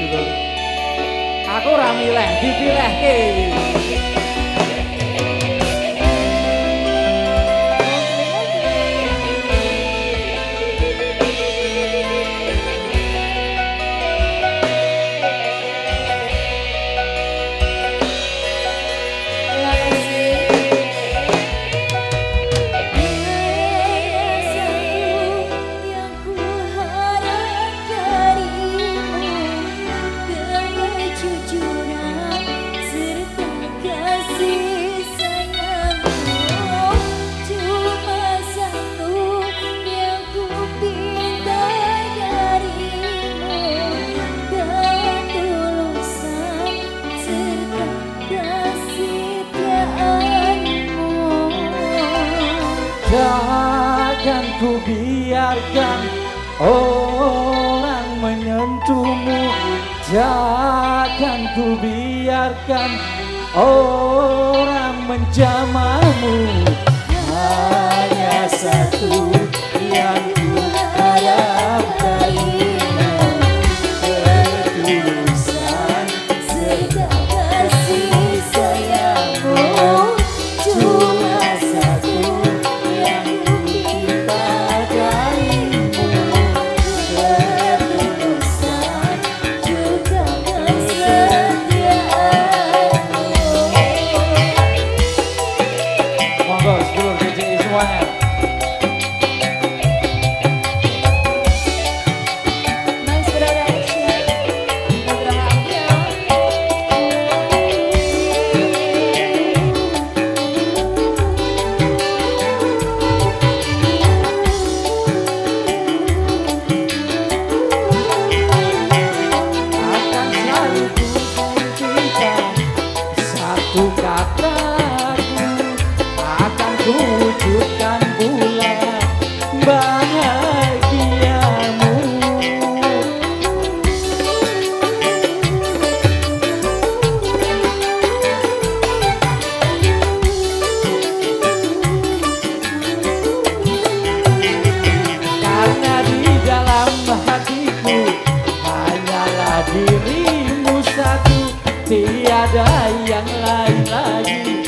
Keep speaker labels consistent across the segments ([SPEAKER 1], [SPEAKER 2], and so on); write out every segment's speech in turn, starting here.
[SPEAKER 1] judul. Aku ra milih, dipilihke. ku biarkan orang menyentuhmu. Jangan ku biarkan orang menjamahmu Hanya satu dirimu satu Tiada yang lain lagi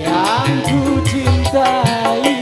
[SPEAKER 1] Yang ku cintai.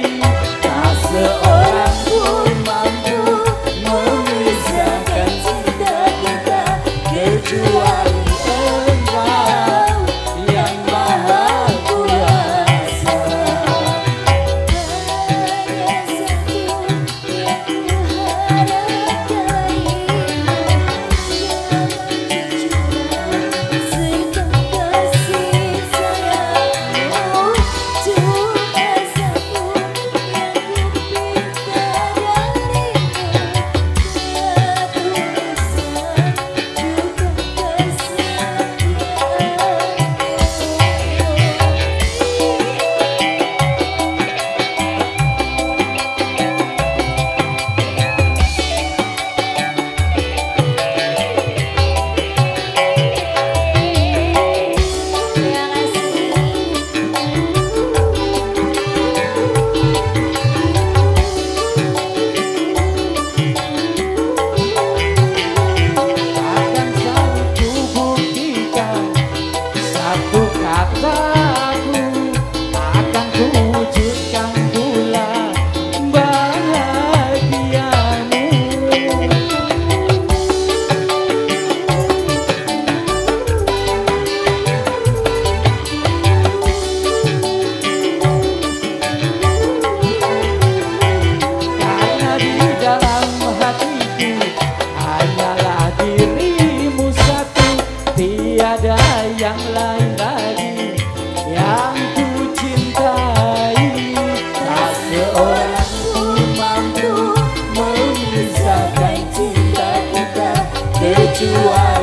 [SPEAKER 1] to us.